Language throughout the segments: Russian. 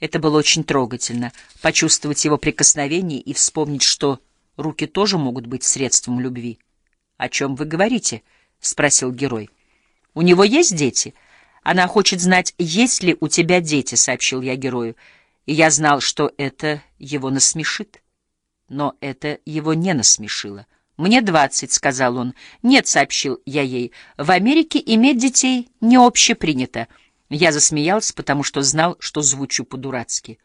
Это было очень трогательно — почувствовать его прикосновение и вспомнить, что руки тоже могут быть средством любви. — О чем вы говорите? — спросил герой. — У него есть дети? Она хочет знать, есть ли у тебя дети, — сообщил я герою. И я знал, что это его насмешит. Но это его не насмешило. «Мне двадцать», — сказал он. «Нет», — сообщил я ей, — «в Америке иметь детей не общепринято». Я засмеялся, потому что знал, что звучу по-дурацки.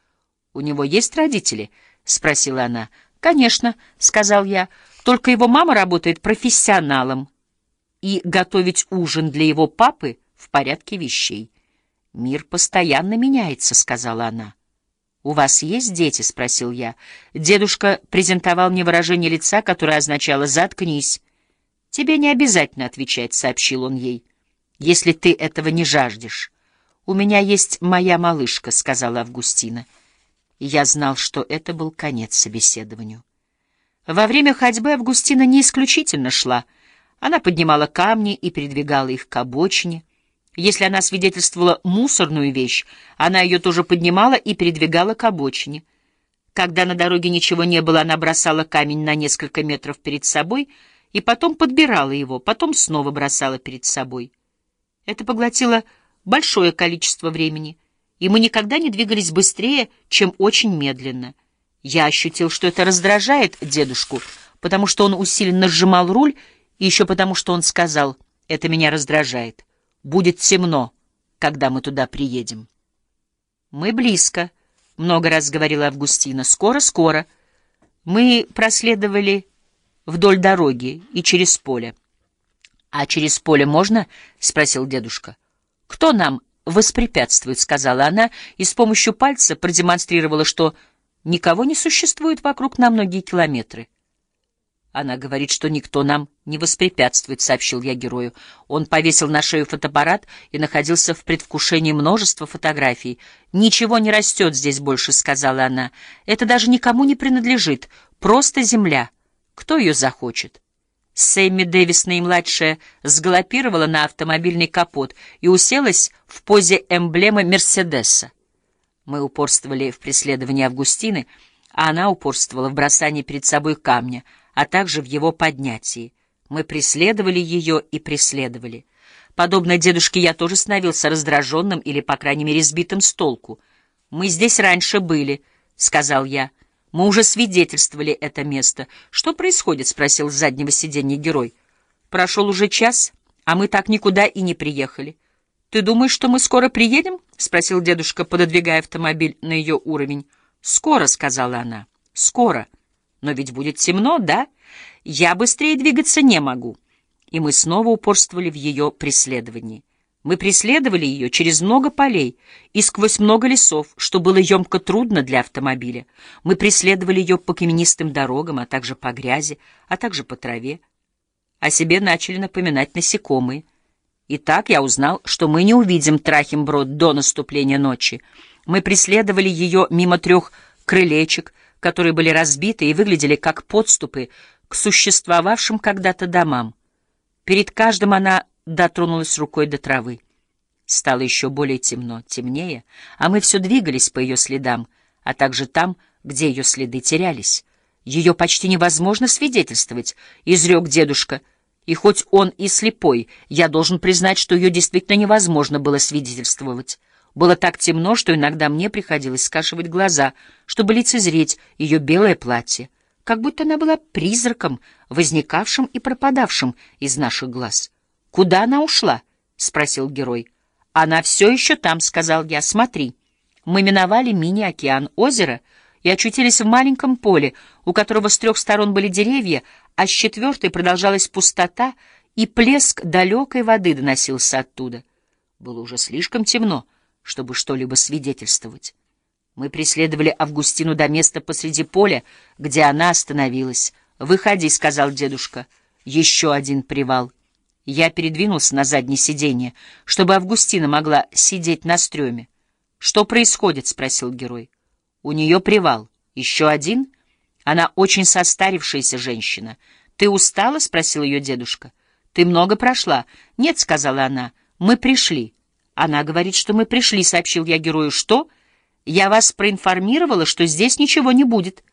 «У него есть родители?» — спросила она. «Конечно», — сказал я, — «только его мама работает профессионалом, и готовить ужин для его папы в порядке вещей». «Мир постоянно меняется», — сказала она. «У вас есть дети?» — спросил я. Дедушка презентовал мне выражение лица, которое означало «заткнись». «Тебе не обязательно отвечать», — сообщил он ей, — «если ты этого не жаждешь». «У меня есть моя малышка», — сказала Августина. Я знал, что это был конец собеседованию. Во время ходьбы Августина не исключительно шла. Она поднимала камни и передвигала их к обочине. Если она свидетельствовала мусорную вещь, она ее тоже поднимала и передвигала к обочине. Когда на дороге ничего не было, она бросала камень на несколько метров перед собой и потом подбирала его, потом снова бросала перед собой. Это поглотило большое количество времени, и мы никогда не двигались быстрее, чем очень медленно. Я ощутил, что это раздражает дедушку, потому что он усиленно сжимал руль, и еще потому, что он сказал «это меня раздражает». Будет темно, когда мы туда приедем. Мы близко, — много раз говорила Августина. Скоро-скоро. Мы проследовали вдоль дороги и через поле. — А через поле можно? — спросил дедушка. «Кто нам воспрепятствует?» — сказала она, и с помощью пальца продемонстрировала, что никого не существует вокруг на многие километры. Она говорит, что никто нам не воспрепятствует, — сообщил я герою. Он повесил на шею фотоаппарат и находился в предвкушении множества фотографий. «Ничего не растет здесь больше», — сказала она. «Это даже никому не принадлежит. Просто земля. Кто ее захочет?» Сэмми Дэвис, наимладшая, сгалопировала на автомобильный капот и уселась в позе эмблемы Мерседеса. Мы упорствовали в преследовании Августины, а она упорствовала в бросании перед собой камня, а также в его поднятии. Мы преследовали ее и преследовали. Подобно дедушке, я тоже становился раздраженным или, по крайней мере, сбитым с толку. «Мы здесь раньше были», — сказал я. Мы уже свидетельствовали это место. Что происходит? — спросил с заднего сиденья герой. Прошел уже час, а мы так никуда и не приехали. Ты думаешь, что мы скоро приедем? — спросил дедушка, пододвигая автомобиль на ее уровень. Скоро, — сказала она. Скоро. Но ведь будет темно, да? Я быстрее двигаться не могу. И мы снова упорствовали в ее преследовании. Мы преследовали ее через много полей и сквозь много лесов, что было емко трудно для автомобиля. Мы преследовали ее по каменистым дорогам, а также по грязи, а также по траве. О себе начали напоминать насекомые. И так я узнал, что мы не увидим Трахимброд до наступления ночи. Мы преследовали ее мимо трех крылечек, которые были разбиты и выглядели как подступы к существовавшим когда-то домам. Перед каждым она дотронулась рукой до травы. Стало еще более темно, темнее, а мы все двигались по ее следам, а также там, где ее следы терялись. Ее почти невозможно свидетельствовать, — изрек дедушка. И хоть он и слепой, я должен признать, что ее действительно невозможно было свидетельствовать. Было так темно, что иногда мне приходилось скашивать глаза, чтобы лицезреть ее белое платье, как будто она была призраком, возникавшим и пропадавшим из наших глаз. «Куда она ушла?» — спросил герой. «Она все еще там», — сказал я. «Смотри». Мы миновали мини-океан озера и очутились в маленьком поле, у которого с трех сторон были деревья, а с четвертой продолжалась пустота, и плеск далекой воды доносился оттуда. Было уже слишком темно, чтобы что-либо свидетельствовать. Мы преследовали Августину до места посреди поля, где она остановилась. «Выходи», — сказал дедушка. «Еще один привал». Я передвинулся на заднее сиденье, чтобы Августина могла сидеть на стреме. «Что происходит?» — спросил герой. «У нее привал. Еще один?» Она очень состарившаяся женщина. «Ты устала?» — спросил ее дедушка. «Ты много прошла?» «Нет», — сказала она. «Мы пришли». «Она говорит, что мы пришли», — сообщил я герою. «Что?» Я вас проинформировала, что здесь ничего не будет.